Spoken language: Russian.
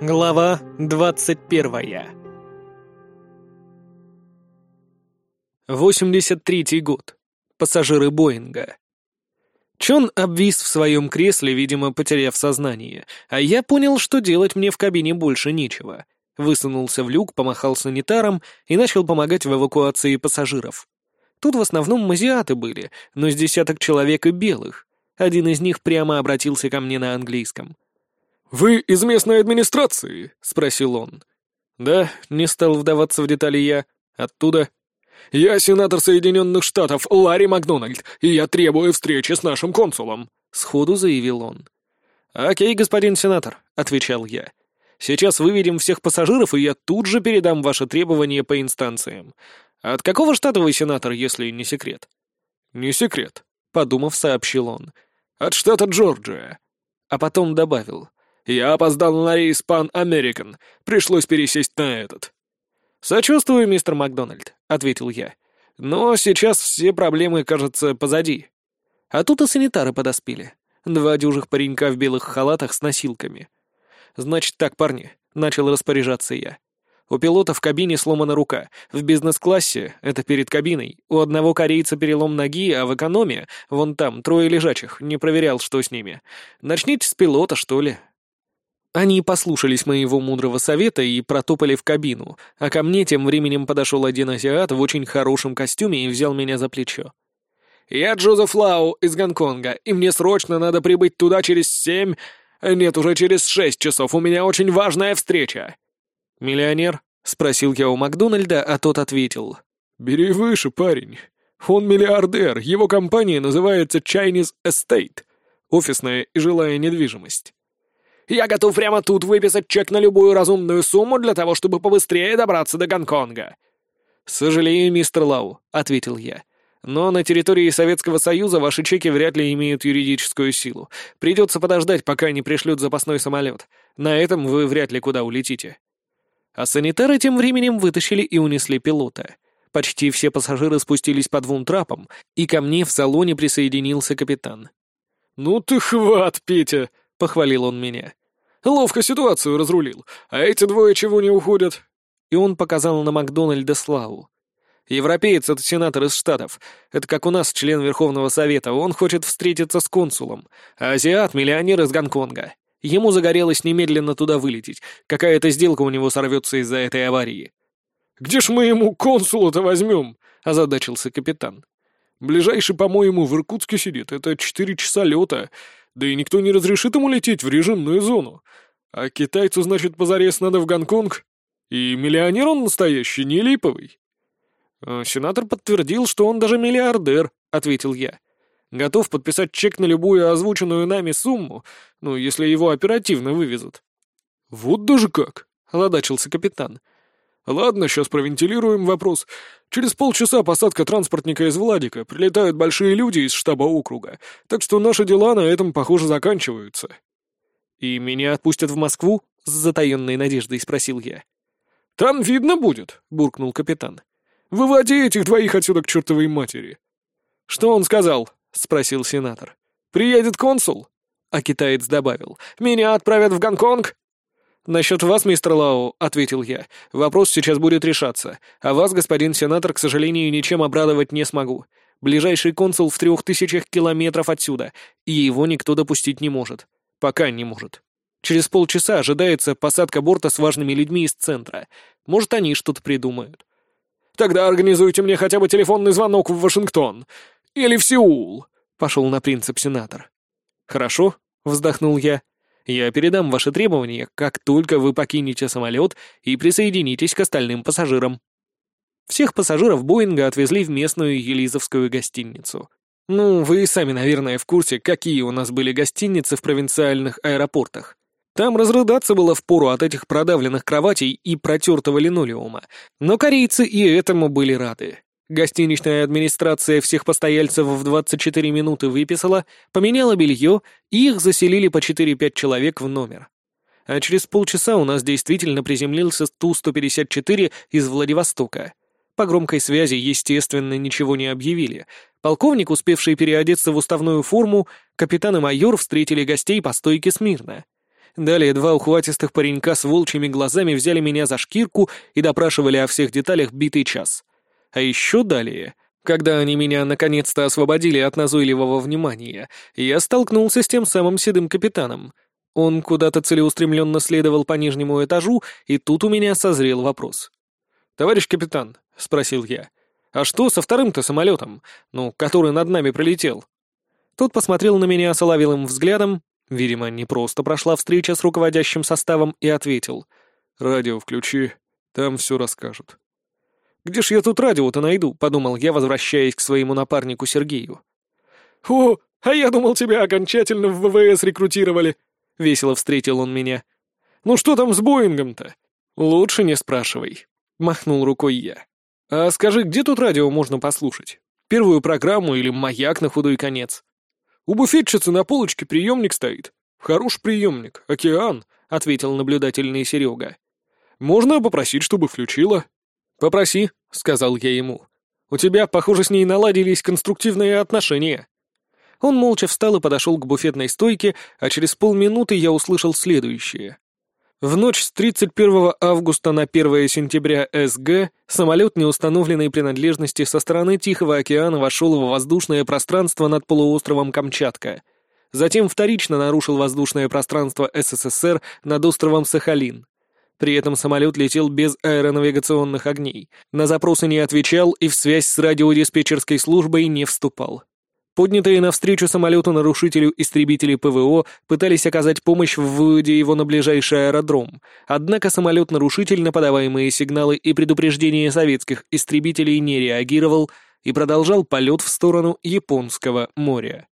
Глава двадцать первая 83-й год. Пассажиры Боинга. Чон обвис в своем кресле, видимо, потеряв сознание, а я понял, что делать мне в кабине больше нечего. Высунулся в люк, помахал санитаром и начал помогать в эвакуации пассажиров. Тут в основном мазиаты были, но с десяток человек и белых. Один из них прямо обратился ко мне на английском — «Вы из местной администрации?» — спросил он. «Да, не стал вдаваться в детали я. Оттуда?» «Я сенатор Соединенных Штатов Ларри Макдональд, и я требую встречи с нашим консулом», — сходу заявил он. «Окей, господин сенатор», — отвечал я. «Сейчас выведем всех пассажиров, и я тут же передам ваши требования по инстанциям. От какого штата вы сенатор, если не секрет?» «Не секрет», — подумав, сообщил он. «От штата Джорджия». А потом добавил. Я опоздал на рейс Pan American. Пришлось пересесть на этот». «Сочувствую, мистер Макдональд», — ответил я. «Но сейчас все проблемы, кажется, позади». А тут и санитары подоспели. Два дюжих паренька в белых халатах с носилками. «Значит так, парни», — начал распоряжаться я. У пилота в кабине сломана рука. В бизнес-классе, это перед кабиной, у одного корейца перелом ноги, а в экономе, вон там, трое лежачих, не проверял, что с ними. Начните с пилота, что ли, они послушались моего мудрого совета и протопали в кабину, а ко мне тем временем подошел один азиат в очень хорошем костюме и взял меня за плечо. «Я Джозеф Лау из Гонконга, и мне срочно надо прибыть туда через семь... Нет, уже через шесть часов, у меня очень важная встреча!» «Миллионер?» — спросил я у Макдональда, а тот ответил. «Бери выше, парень. Он миллиардер, его компания называется Chinese Estate, офисная и жилая недвижимость. Я готов прямо тут выписать чек на любую разумную сумму для того, чтобы побыстрее добраться до Гонконга». «Сожалею, мистер Лау», — ответил я. «Но на территории Советского Союза ваши чеки вряд ли имеют юридическую силу. Придется подождать, пока не пришлют запасной самолет. На этом вы вряд ли куда улетите». А санитары тем временем вытащили и унесли пилота. Почти все пассажиры спустились по двум трапам, и ко мне в салоне присоединился капитан. «Ну ты хват, Петя!» — похвалил он меня. Ловко ситуацию разрулил. А эти двое чего не уходят?» И он показал на Макдональда Славу. «Европеец — это сенатор из Штатов. Это как у нас член Верховного Совета. Он хочет встретиться с консулом. А азиат — миллионер из Гонконга. Ему загорелось немедленно туда вылететь. Какая-то сделка у него сорвется из-за этой аварии». «Где ж мы ему консула-то возьмем?» — озадачился капитан. «Ближайший, по-моему, в Иркутске сидит. Это четыре часа лета. Да и никто не разрешит ему лететь в режимную зону. А китайцу, значит, позарез надо в Гонконг? И миллионер он настоящий, не липовый. А сенатор подтвердил, что он даже миллиардер, ответил я. Готов подписать чек на любую озвученную нами сумму, ну, если его оперативно вывезут. Вот даже как, озадачился капитан. Ладно, сейчас провентилируем вопрос. Через полчаса посадка транспортника из Владика. Прилетают большие люди из штаба округа. Так что наши дела на этом, похоже, заканчиваются. «И меня отпустят в Москву?» — с затаенной надеждой спросил я. «Там видно будет», — буркнул капитан. «Выводи этих двоих отсюда к чертовой матери». «Что он сказал?» — спросил сенатор. «Приедет консул?» А китаец добавил. «Меня отправят в Гонконг?» «Насчет вас, мистер Лау», — ответил я, — «вопрос сейчас будет решаться. А вас, господин сенатор, к сожалению, ничем обрадовать не смогу. Ближайший консул в трех тысячах километров отсюда, и его никто допустить не может. Пока не может. Через полчаса ожидается посадка борта с важными людьми из центра. Может, они что-то придумают». «Тогда организуйте мне хотя бы телефонный звонок в Вашингтон. Или в Сеул», — пошел на принцип сенатор. «Хорошо», — вздохнул я. Я передам ваши требования, как только вы покинете самолет и присоединитесь к остальным пассажирам. Всех пассажиров Боинга отвезли в местную Елизовскую гостиницу. Ну, вы сами, наверное, в курсе, какие у нас были гостиницы в провинциальных аэропортах. Там разрыдаться было впору от этих продавленных кроватей и протертого линолеума, но корейцы и этому были рады. Гостиничная администрация всех постояльцев в 24 минуты выписала, поменяла белье, и их заселили по 4-5 человек в номер. А через полчаса у нас действительно приземлился Ту-154 из Владивостока. По громкой связи, естественно, ничего не объявили. Полковник, успевший переодеться в уставную форму, капитан и майор встретили гостей по стойке смирно. Далее два ухватистых паренька с волчьими глазами взяли меня за шкирку и допрашивали о всех деталях битый час. А еще далее, когда они меня наконец-то освободили от назойливого внимания, я столкнулся с тем самым седым капитаном. Он куда-то целеустремленно следовал по нижнему этажу, и тут у меня созрел вопрос. «Товарищ капитан», — спросил я, — «а что со вторым-то самолетом, ну, который над нами пролетел?» Тот посмотрел на меня соловелым взглядом, Видимо, не просто прошла встреча с руководящим составом и ответил. «Радио включи, там все расскажут». «Где ж я тут радио-то найду?» — подумал я, возвращаясь к своему напарнику Сергею. «О, а я думал, тебя окончательно в ВВС рекрутировали!» — весело встретил он меня. «Ну что там с Боингом-то?» «Лучше не спрашивай», — махнул рукой я. «А скажи, где тут радио можно послушать? Первую программу или маяк на худой конец?» «У буфетчицы на полочке приемник стоит. Хороший приемник, океан», — ответил наблюдательный Серега. «Можно попросить, чтобы включила». «Попроси», — сказал я ему. «У тебя, похоже, с ней наладились конструктивные отношения». Он молча встал и подошел к буфетной стойке, а через полминуты я услышал следующее. В ночь с 31 августа на 1 сентября СГ самолет неустановленной принадлежности со стороны Тихого океана вошел в воздушное пространство над полуостровом Камчатка. Затем вторично нарушил воздушное пространство СССР над островом Сахалин. При этом самолет летел без аэронавигационных огней, на запросы не отвечал и в связь с радиодиспетчерской службой не вступал. Поднятые навстречу самолету-нарушителю истребители ПВО пытались оказать помощь в выводе его на ближайший аэродром, однако самолет-нарушитель на подаваемые сигналы и предупреждения советских истребителей не реагировал и продолжал полет в сторону Японского моря.